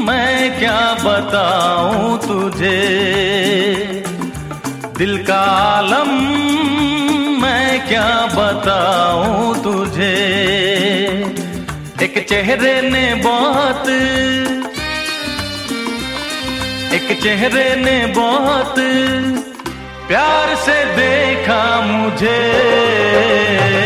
मैं क्या बताऊँ तुझे? दिल का आलम मैं क्या बताऊँ तुझे? एक चेहरे ने बहुत, एक चेहरे ने बहुत प्यार से देखा मुझे।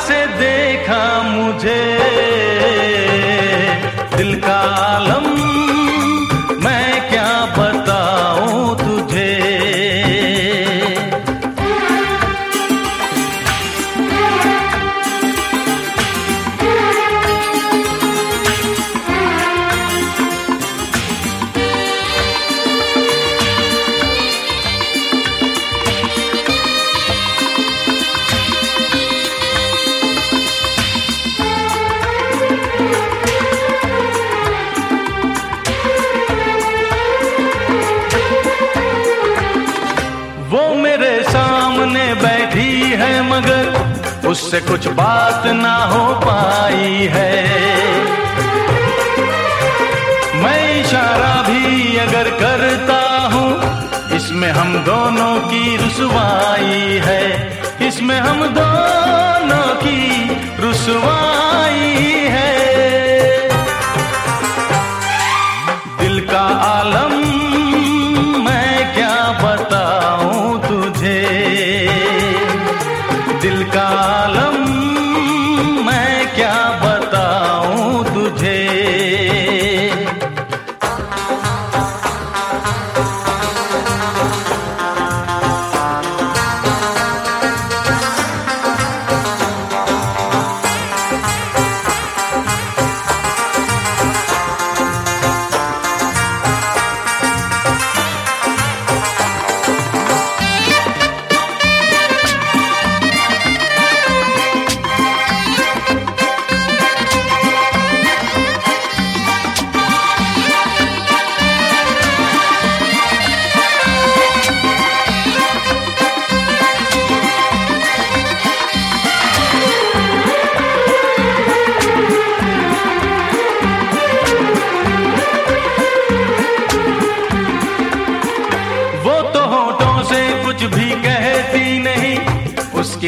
से देखा मुझे। है, मगर उससे कुछ बात ना हो पाई है। मैं इशारा भी अगर करता हूँ, इसमें हम दोनों की रुसवाई है। इसमें हम दोनों की रुसवाई दिल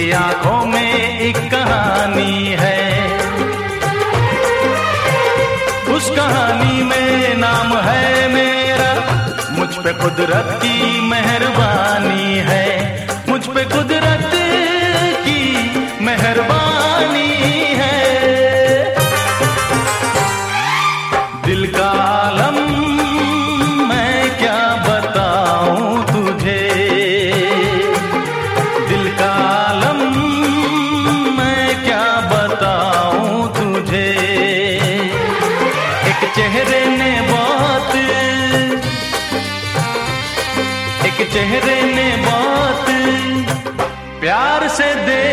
उसकी आँखों में एक कहानी है। उस कहानी में नाम है मेरा। मुझ पे कुदरत की मेहरबानी है। मुझ पे कुदरत चेहरे ने बात प्यार से देखा